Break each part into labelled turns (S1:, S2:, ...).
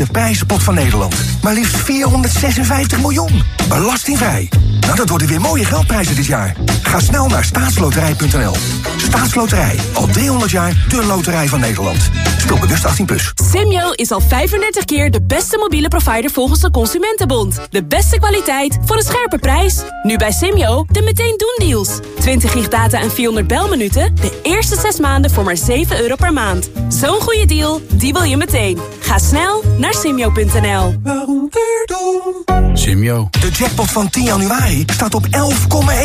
S1: grootste prijzenpot van Nederland. Maar liefst 456 miljoen. Belastingvrij. Nou, dat worden weer mooie geldprijzen dit jaar. Ga snel naar staatsloterij.nl. Staatsloterij. Al 300 jaar de loterij van Nederland. Speel bewust 18+. Plus.
S2: Simyo is al 35 keer de beste mobiele provider volgens de Consumentenbond. De beste kwaliteit voor een scherpe prijs. Nu bij Simyo de meteen doen deals. 20 gig data en 400 belminuten. De eerste 6 maanden voor maar 7 euro per maand. Zo'n goede deal, die wil je meteen. Ga snel naar simyo.nl.
S3: Simyo.
S1: De jackpot van 10 januari staat op 11,1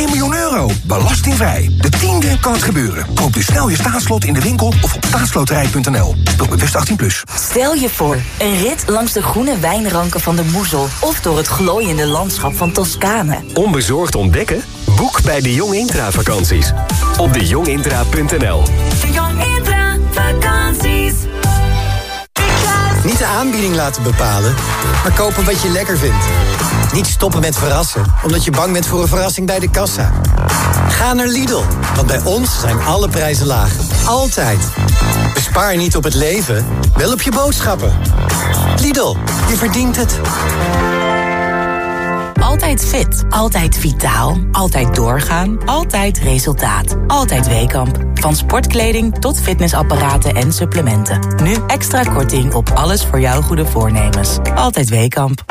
S1: miljoen euro. Belastingvrij. De tiende kan het gebeuren. Koop dus snel je staatslot in de winkel of op staatsloterij.nl. Speel bewust 18+. Plus.
S4: Stel je voor, een rit langs de groene wijnranken van de Moezel... of door het glooiende landschap van Toscane.
S5: Onbezorgd ontdekken? Boek bij de Jong Intra vakanties. Op dejongintra.nl
S4: De Jong Intra vakanties.
S6: Niet de aanbieding laten bepalen, maar kopen wat je lekker vindt. Niet stoppen met verrassen, omdat je bang bent voor een verrassing bij de kassa. Ga naar Lidl, want bij ons zijn alle prijzen laag. Altijd. Bespaar niet op het leven, wel op je boodschappen. Lidl, je verdient het.
S7: Altijd fit, altijd vitaal, altijd doorgaan, altijd resultaat. Altijd Weekamp. Van sportkleding tot fitnessapparaten en supplementen. Nu extra korting op alles voor jouw goede voornemens. Altijd Weekamp.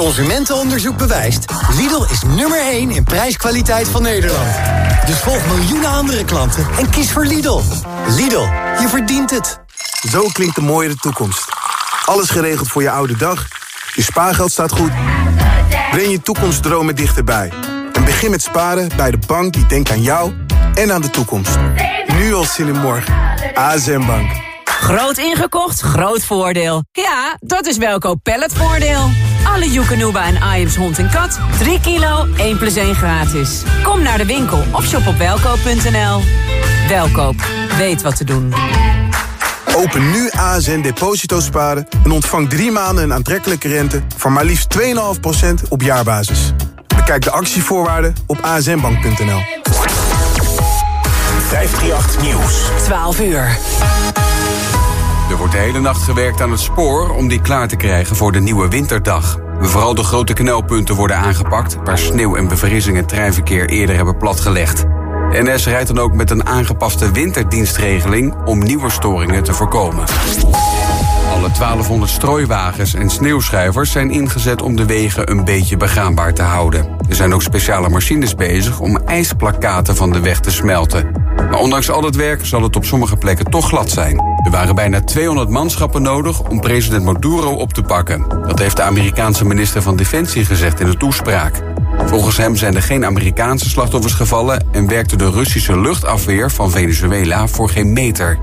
S6: Consumentenonderzoek bewijst. Lidl is nummer 1 in prijskwaliteit van Nederland. Dus volg miljoenen andere klanten en kies voor Lidl. Lidl, je verdient het.
S8: Zo klinkt de mooiere toekomst. Alles geregeld voor je oude dag. Je spaargeld staat goed. Breng je toekomstdromen dichterbij. En begin met sparen bij de bank die denkt aan jou en aan de toekomst. Nu al zin in morgen. ASM Bank.
S9: Groot ingekocht, groot voordeel. Ja, dat is Welkoop Palletvoordeel. Alle Joekanuba en Iams hond en kat. 3 kilo, 1 plus 1 gratis. Kom naar de winkel of shop op welkoop.nl. Welkoop, weet wat te doen.
S8: Open nu ASN Deposito Sparen en ontvang drie maanden een aantrekkelijke rente... van maar liefst 2,5% op jaarbasis. Bekijk de actievoorwaarden op asnbank.nl.
S5: 538 Nieuws.
S2: 12 uur.
S3: Er wordt de hele nacht gewerkt aan het spoor om die klaar te krijgen voor de nieuwe winterdag. Vooral de grote knelpunten worden aangepakt... waar sneeuw en bevriezing het treinverkeer eerder hebben platgelegd. NS rijdt dan ook met een aangepaste winterdienstregeling... om nieuwe storingen te voorkomen. Alle 1200 strooiwagens en sneeuwschuivers zijn ingezet om de wegen een beetje begaanbaar te houden. Er zijn ook speciale machines bezig om ijsplakaten van de weg te smelten. Maar ondanks al het werk zal het op sommige plekken toch glad zijn. Er waren bijna 200 manschappen nodig om president Maduro op te pakken. Dat heeft de Amerikaanse minister van Defensie gezegd in een toespraak. Volgens hem zijn er geen Amerikaanse slachtoffers gevallen... en werkte de Russische luchtafweer van Venezuela voor geen meter.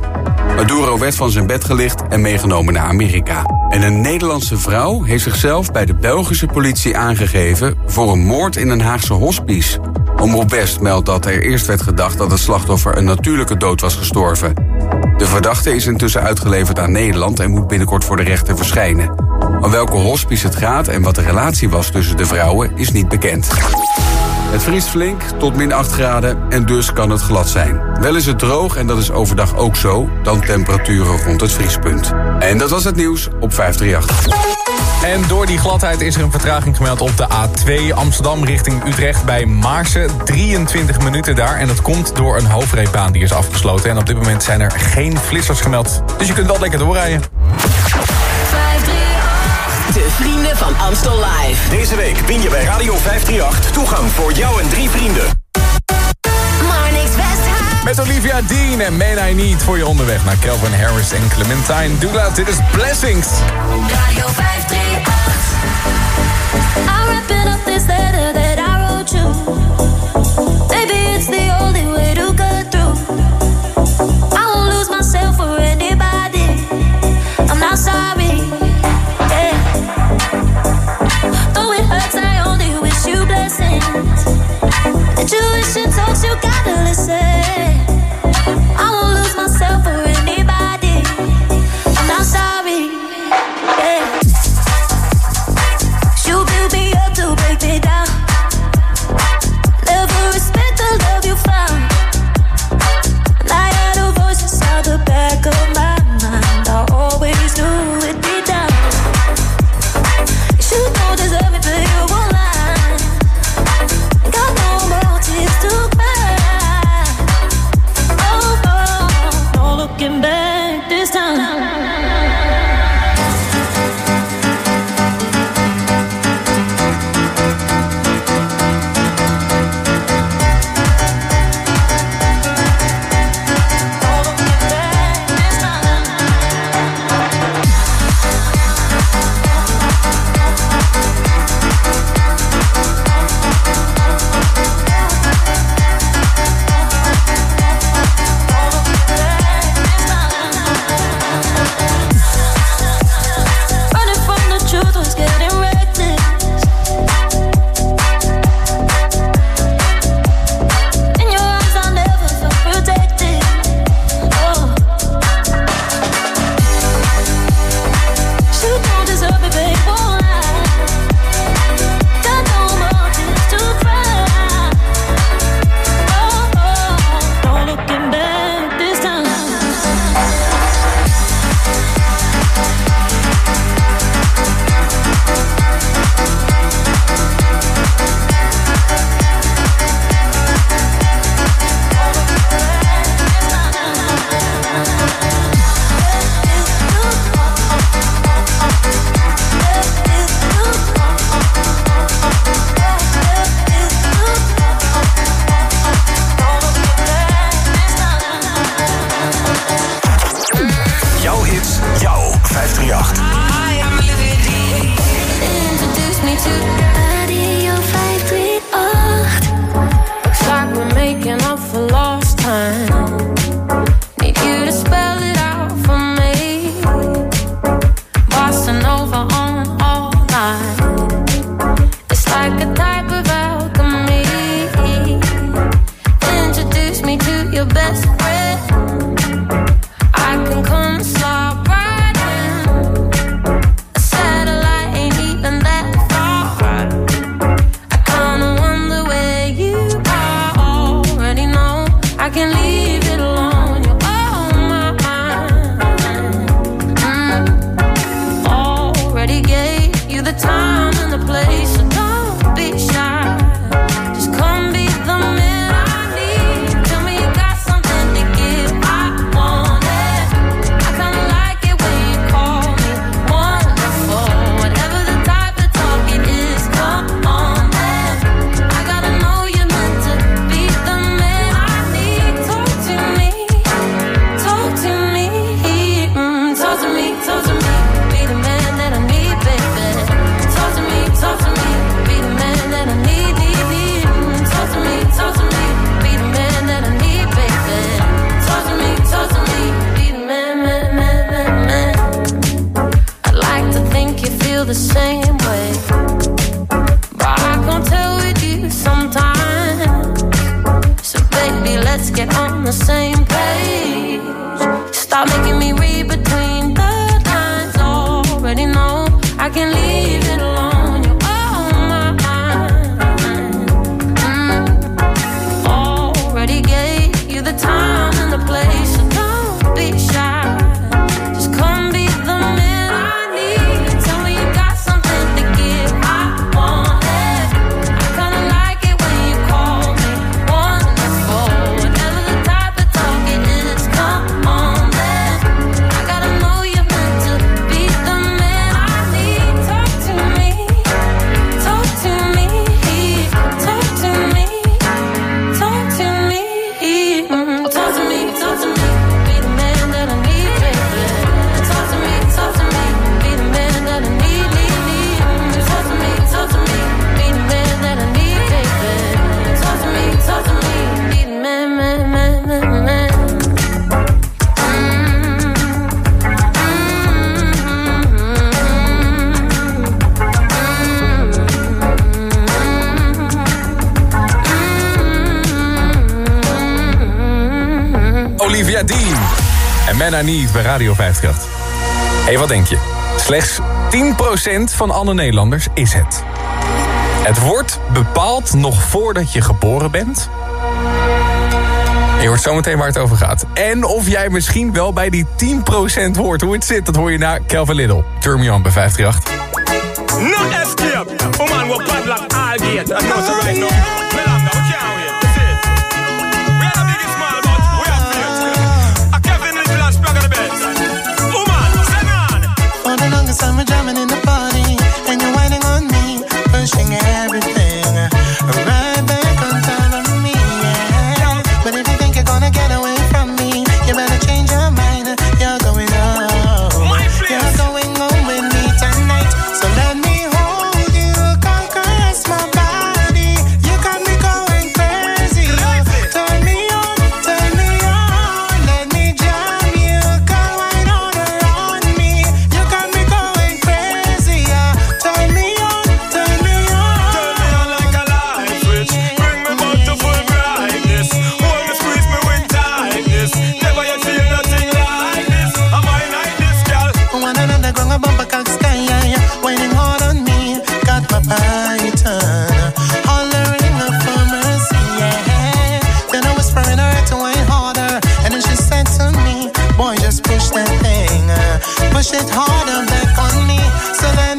S3: Maduro werd van zijn bed gelicht en meegenomen naar Amerika. En een Nederlandse vrouw heeft zichzelf bij de Belgische politie aangegeven... voor een moord in een Haagse hospice. Omroep West meldt dat er eerst werd gedacht dat het slachtoffer... een natuurlijke dood was gestorven. De verdachte is intussen uitgeleverd aan Nederland... en moet binnenkort voor de rechter verschijnen. Om welke hospice het gaat en wat de relatie was tussen de vrouwen is niet bekend. Het vriest flink tot min 8 graden en dus kan het glad zijn. Wel is het droog en dat is overdag ook zo, dan temperaturen rond het vriespunt. En dat was het nieuws op 538.
S10: En door die gladheid is er een vertraging gemeld op de A2 Amsterdam richting Utrecht bij Maarsen. 23 minuten daar en dat komt door een hoofdrijbaan die is afgesloten. En op dit moment zijn er geen flissers gemeld. Dus je kunt wel lekker doorrijden.
S2: De vrienden van Amstel Live.
S5: Deze week win je bij Radio 538 toegang voor jou en drie vrienden.
S10: Met Olivia Dean en Man I Need voor je onderweg naar Calvin Harris en Clementine Douglas. Dit is Blessings.
S4: Radio 538.
S11: I'm wrapping up this letter Intuition talks, you gotta listen.
S12: Men I
S10: niet bij Radio 50. Hé, hey, wat denk je? Slechts 10% van alle Nederlanders is het. Het wordt bepaald nog voordat je geboren bent. Je hoort zometeen waar het over gaat. En of jij misschien wel bij die 10% hoort hoe het zit... dat hoor je na Kelvin Little. Turn bij 538.
S13: No escape!
S14: Oh man, back on me. So let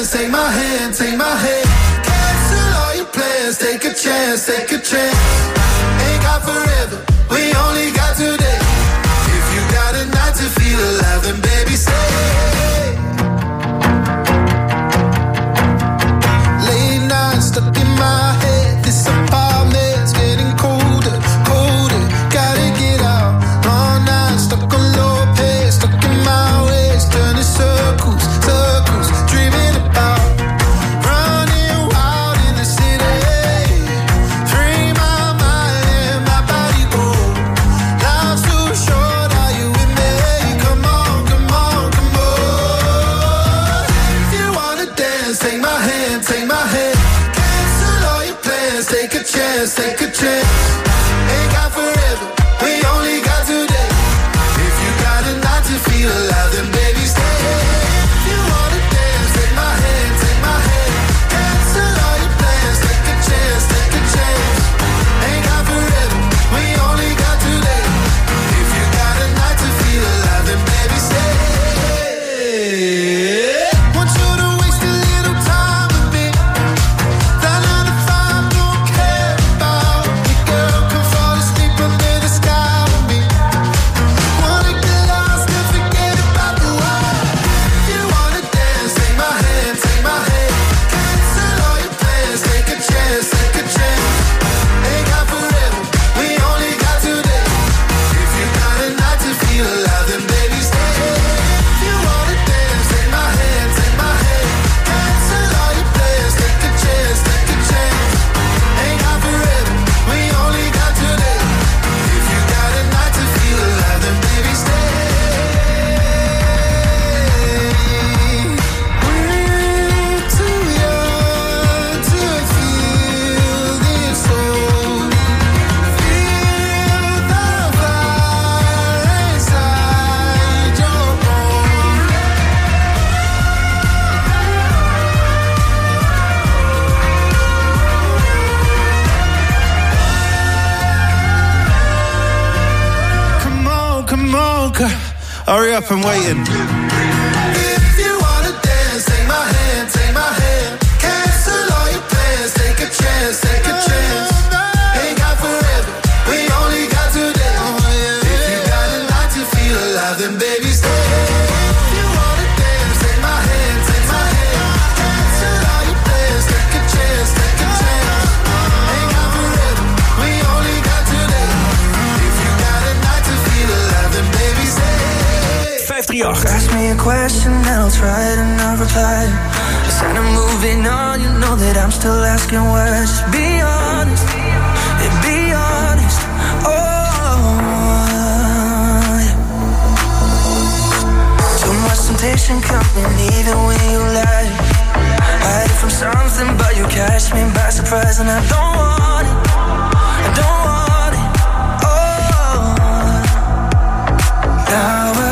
S13: hands,
S15: take my hand, take my hand. Cancel all your plans, take a chance, take a chance. Ain't got forever. from waiting.
S16: question that I'll try to not reply. I said I'm moving on, you know that I'm still asking words. Be honest, yeah, be honest. Oh, too much temptation coming, even when you lie. Hide from something, but you catch me by surprise, and I don't want it. I don't want it. Oh, now.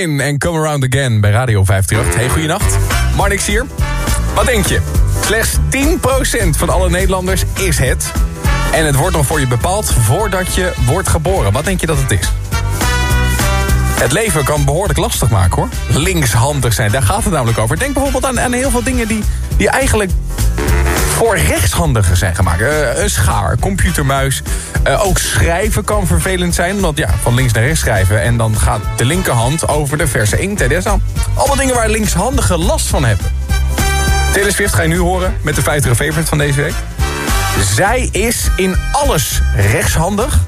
S10: En Come Around Again bij Radio 538. Hey, goeienacht. Marnix hier. Wat denk je? Slechts 10% van alle Nederlanders is het. En het wordt nog voor je bepaald voordat je wordt geboren. Wat denk je dat het is? Het leven kan behoorlijk lastig maken hoor. Linkshandig zijn, daar gaat het namelijk over. Denk bijvoorbeeld aan, aan heel veel dingen die, die eigenlijk voor rechtshandigen zijn gemaakt. Eh, een schaar, computermuis. Eh, ook schrijven kan vervelend zijn. Want ja, van links naar rechts schrijven. En dan gaat de linkerhand over de verse inkt. Dat is dan allemaal dingen waar linkshandigen last van hebben. Taylor Swift ga je nu horen met de 50 favorite van deze week. Zij is in alles rechtshandig.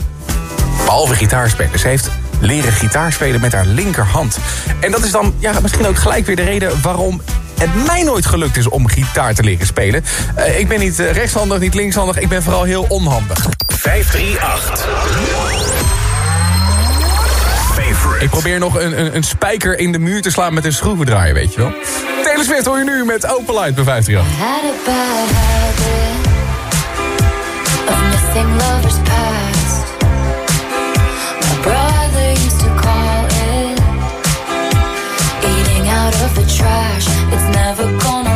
S10: Behalve gitaarspelen. Ze heeft leren gitaarspelen met haar linkerhand. En dat is dan ja, misschien ook gelijk weer de reden waarom het mij nooit gelukt is om gitaar te leren spelen. Eh, ik ben niet eh, rechtshandig, niet linkshandig. Ik ben vooral heel onhandig.
S17: 538.
S10: Ik probeer nog een, een, een spijker in de muur te slaan met een schroevendraaier, weet je wel. Taylor Swift hoor je nu met Open Light bij 538.
S4: Trash. It's never gonna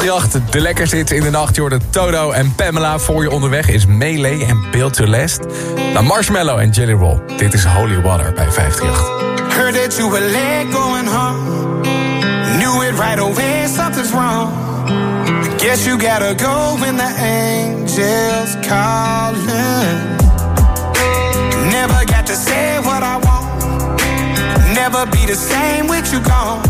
S10: 538, de lekker zit in de nacht. Je hoorde Toto en Pamela. Voor je onderweg is Melee en Build to Last. Nou, Marshmallow en Jelly Roll. Dit is Holy Water bij 538.
S18: Heard that you were late going home. Knew it right away, something's wrong. Guess you gotta go when the angels calling. Never got to say what I want. Never be the same with you gone.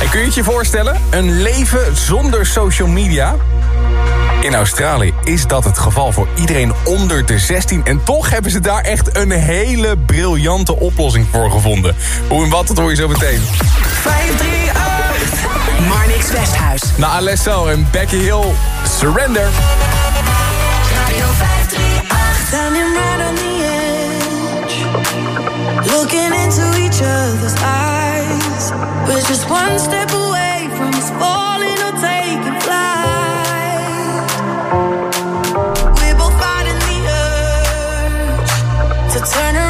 S10: En kun je het je voorstellen? Een leven zonder social media? In Australië is dat het geval voor iedereen onder de 16. En toch hebben ze daar echt een hele briljante oplossing voor gevonden. Hoe en wat, dat hoor je zo meteen.
S19: 538 Marnix Westhuis.
S10: Na Alessio en Becky Hill, Surrender.
S20: Looking into each other's eyes. We're just one step away from us falling or taking flight. We're both fighting the urge to turn around.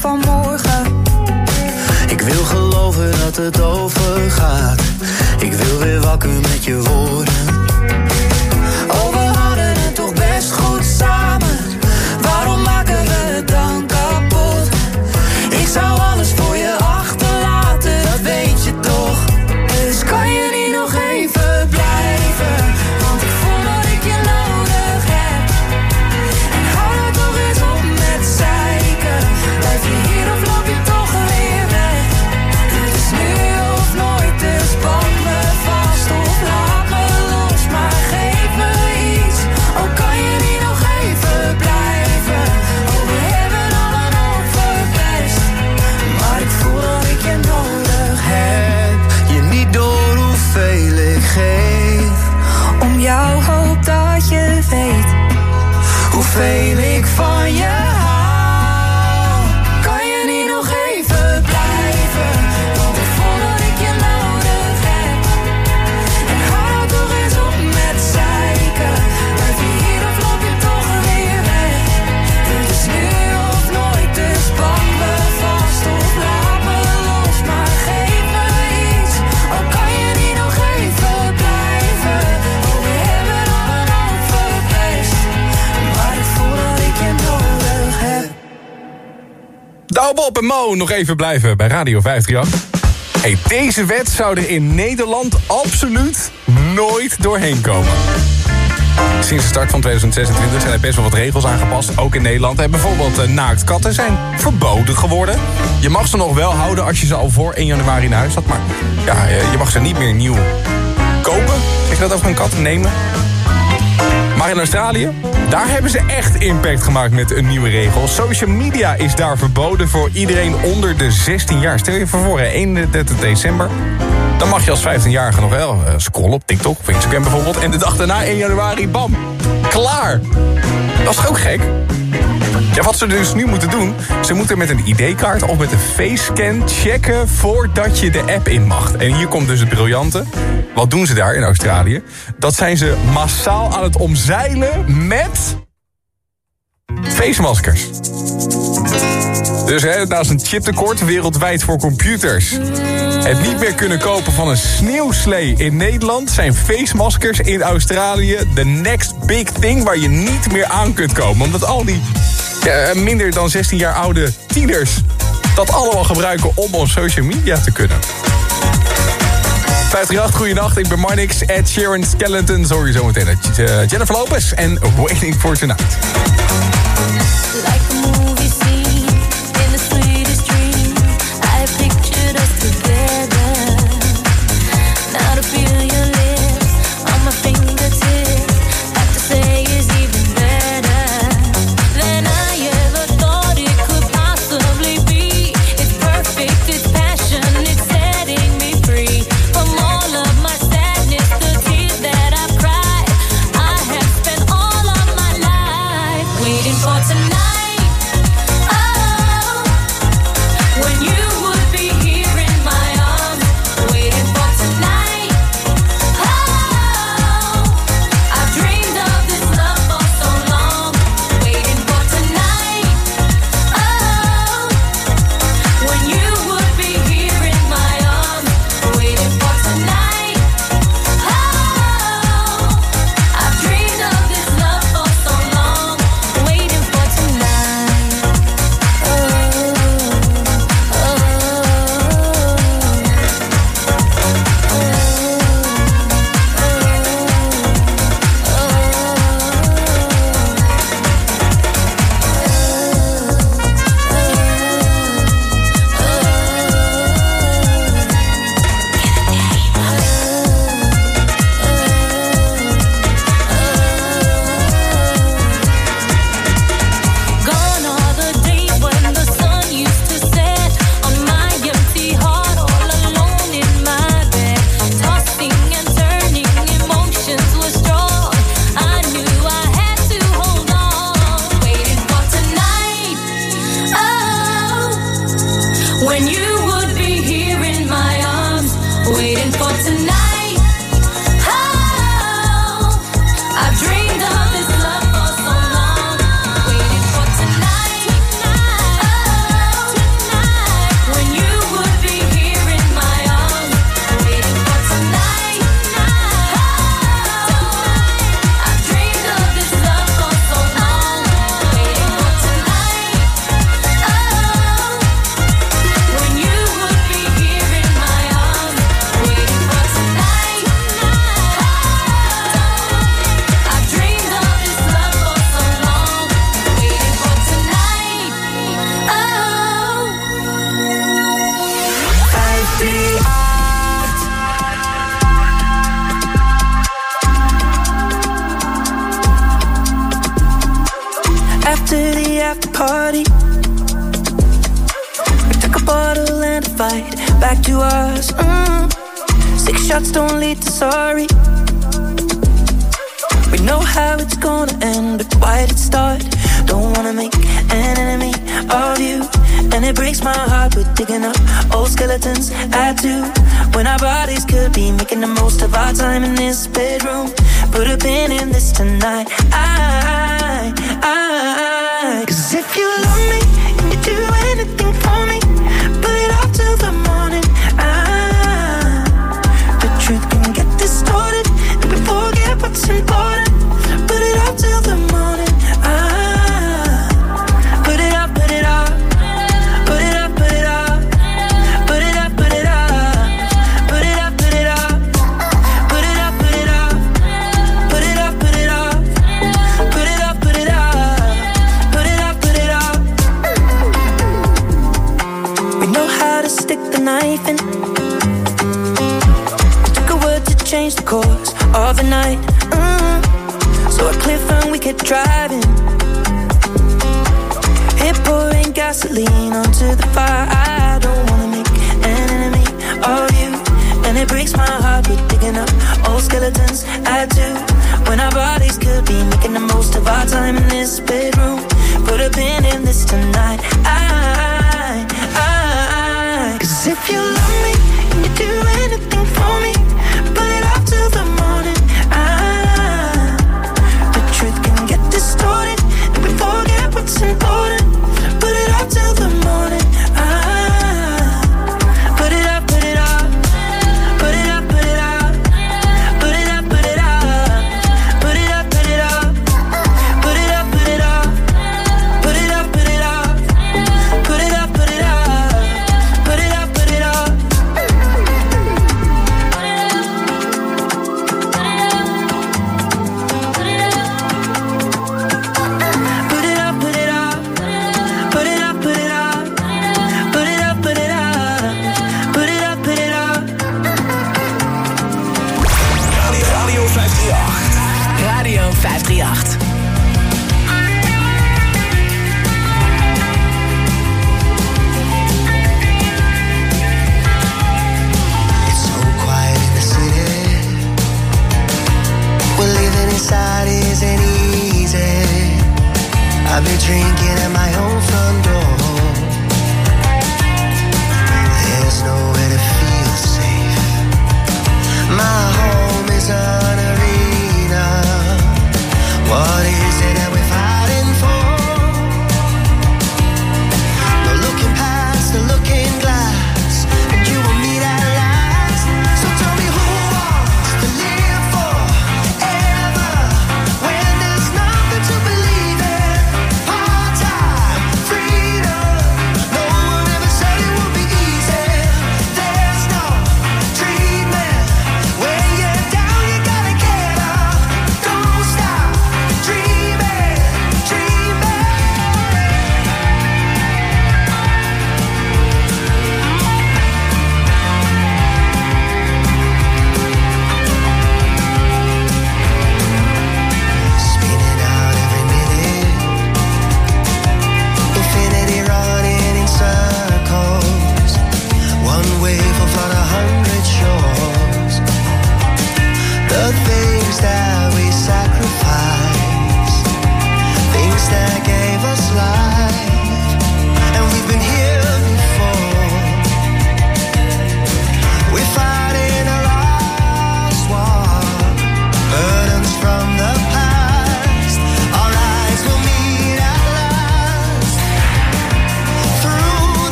S20: vanmorgen.
S21: Ik wil geloven dat het overgaat. Ik wil weer wakker met je woorden.
S22: Mo nog even blijven bij Radio 538. Hey, deze wet zou er in Nederland absoluut nooit doorheen komen. Sinds de start van 2026 zijn er best wel wat regels aangepast, ook in Nederland. En bijvoorbeeld eh, naaktkatten zijn verboden geworden. Je mag ze nog wel houden als je ze al voor 1 januari in huis had. Maar ja, eh, je mag ze niet meer nieuw kopen. Zeg je dat over een kat nemen? Maar in Australië, daar hebben ze echt impact gemaakt met een nieuwe regel. Social media is daar verboden voor iedereen onder de 16 jaar. Stel je voor, hè, 31 december. Dan mag je als 15-jarige nog wel eh, scrollen op TikTok of Instagram bijvoorbeeld. En de dag daarna, 1 januari, bam, klaar. Dat is ook gek? Ja, wat ze dus nu moeten doen... ze moeten met een ID-kaart of met een facescan checken... voordat je de app in mag. En hier komt dus het briljante. Wat doen ze daar in Australië? Dat zijn ze massaal aan het omzeilen met... facemaskers. Dus hè, naast een chiptekort wereldwijd voor computers... het niet meer kunnen kopen van een sneeuwslee in Nederland... zijn facemaskers in Australië de next big thing... waar je niet meer aan kunt komen. Omdat al die ja, minder dan 16 jaar oude tieners... dat allemaal gebruiken om op social media te kunnen. 538, goeienacht. Ik ben Marnix, Ed Sheeran, Skeleton. Sorry zometeen. Uh, Jennifer Lopez en Waiting for Tonight.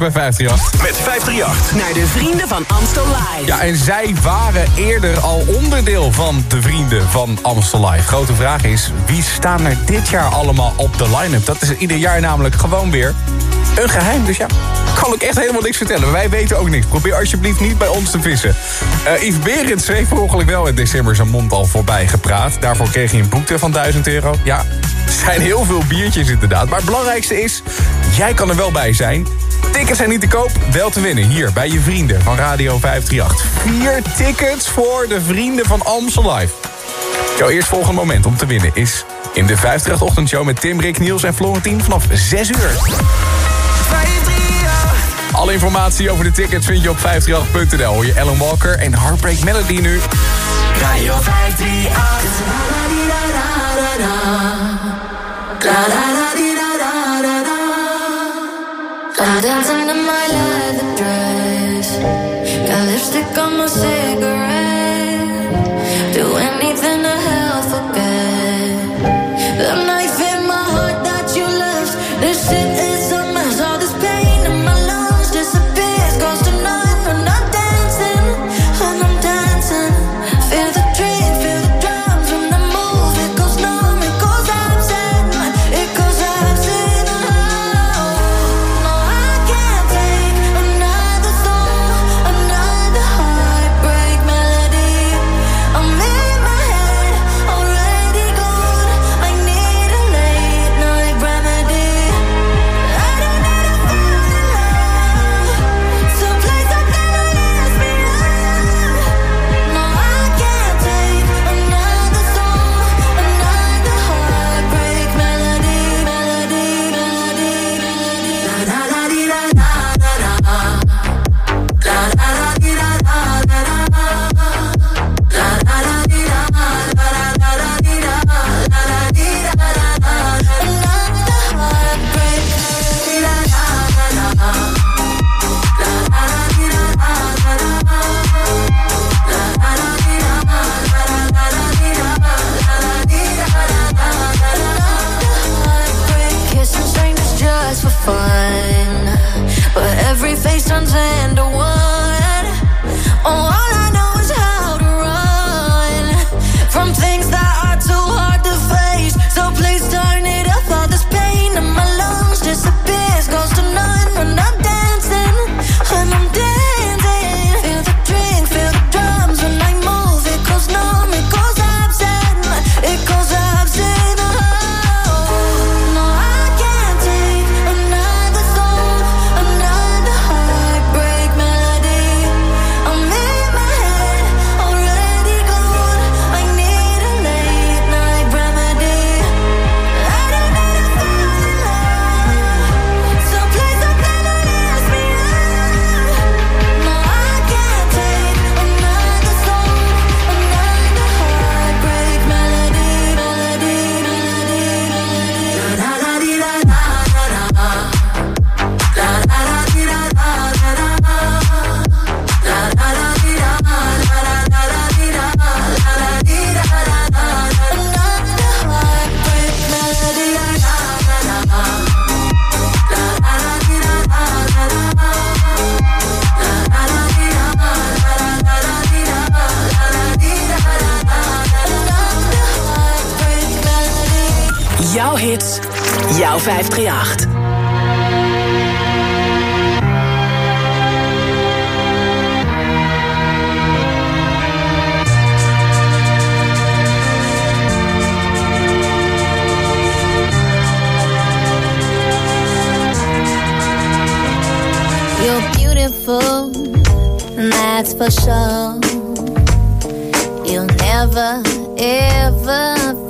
S10: bij 538.
S23: Met 538.
S19: Naar de vrienden van Amstel Live.
S10: Ja, en zij waren eerder al onderdeel van de vrienden van Amstel Live. Grote vraag is, wie staan er dit jaar allemaal op de line-up? Dat is ieder jaar namelijk gewoon weer een geheim. Dus ja, kan ik echt helemaal niks vertellen. Wij weten ook niks. Probeer alsjeblieft niet bij ons te vissen. Uh, Yves Berends heeft per ongeluk wel in december zijn mond al voorbij gepraat. Daarvoor kreeg hij een boete van 1000 euro. Ja, zijn heel veel biertjes inderdaad. Maar het belangrijkste is, jij kan er wel bij zijn. Tickets zijn niet te koop, wel te winnen. Hier bij je vrienden van Radio 538. Vier tickets voor de vrienden van Amstel Live. Jouw eerstvolgende moment om te winnen is in de 538 ochtendshow met Tim, Rick, Niels en Florentien vanaf 6 uur. Alle informatie over de tickets vind je op 538.nl. Hoor je Ellen Walker en Heartbreak Melody nu.
S24: Radio 538.
S22: Now dance under my life.
S19: Jouw hits, jouw 538.
S22: You're beautiful, that's for sure. You'll never, ever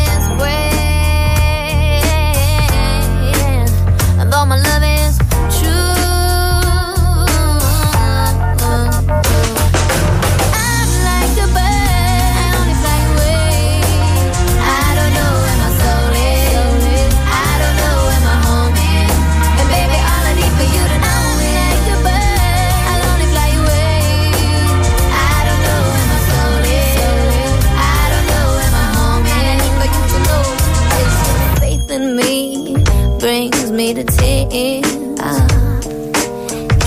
S11: me to tears.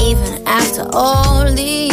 S11: Even after all these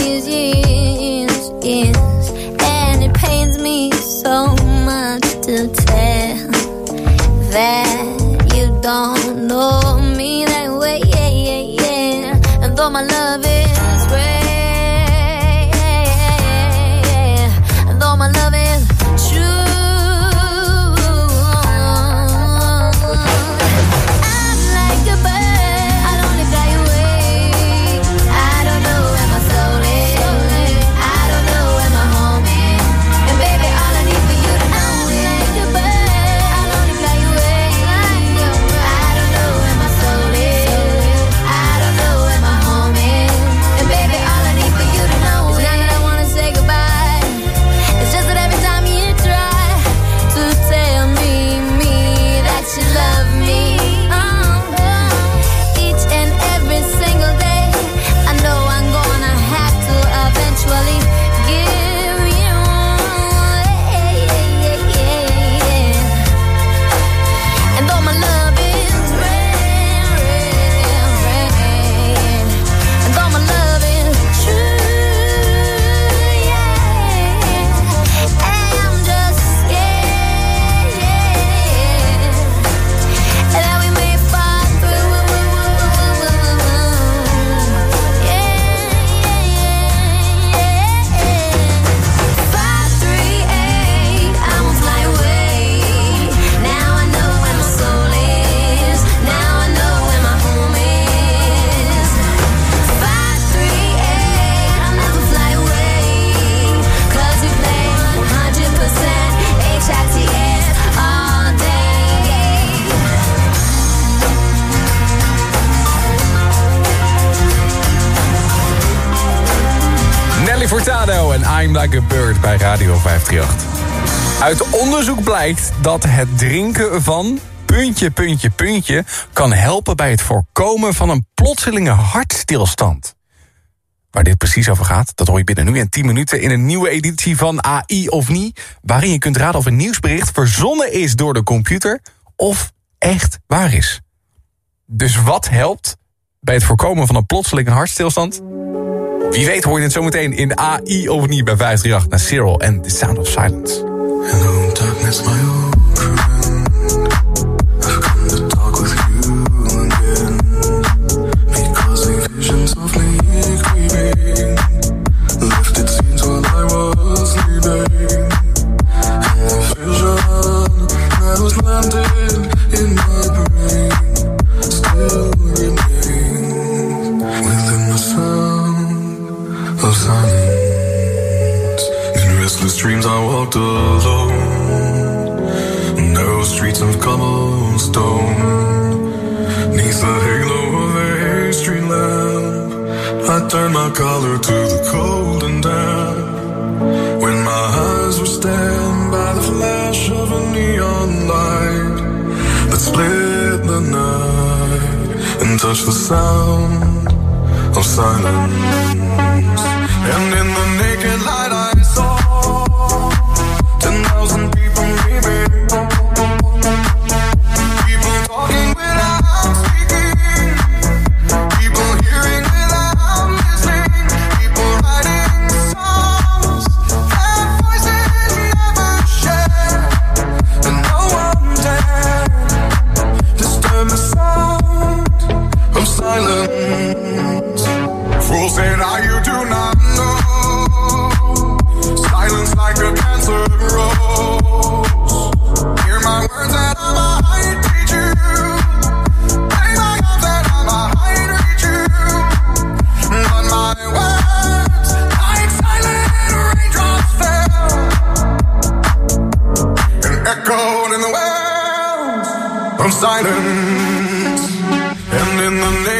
S10: Radio 538. Uit onderzoek blijkt dat het drinken van puntje, puntje, puntje... kan helpen bij het voorkomen van een plotselinge hartstilstand. Waar dit precies over gaat, dat hoor je binnen nu en 10 minuten... in een nieuwe editie van AI of Niet... waarin je kunt raden of een nieuwsbericht verzonnen is door de computer... of echt waar is. Dus wat helpt bij het voorkomen van een plotselinge hartstilstand? Wie weet hoor je het zometeen in AI of niet bij 538 naar Cyril en The Sound of Silence.
S20: Hello, darkness, my Thank you. walked alone. Narrow streets of cobblestone. Neath the halo of a street lamp, I turned my collar to the cold and damp. When my eyes were stabbed by the flash of a neon light that split the night and touched the sound of silence. And in silence. And in the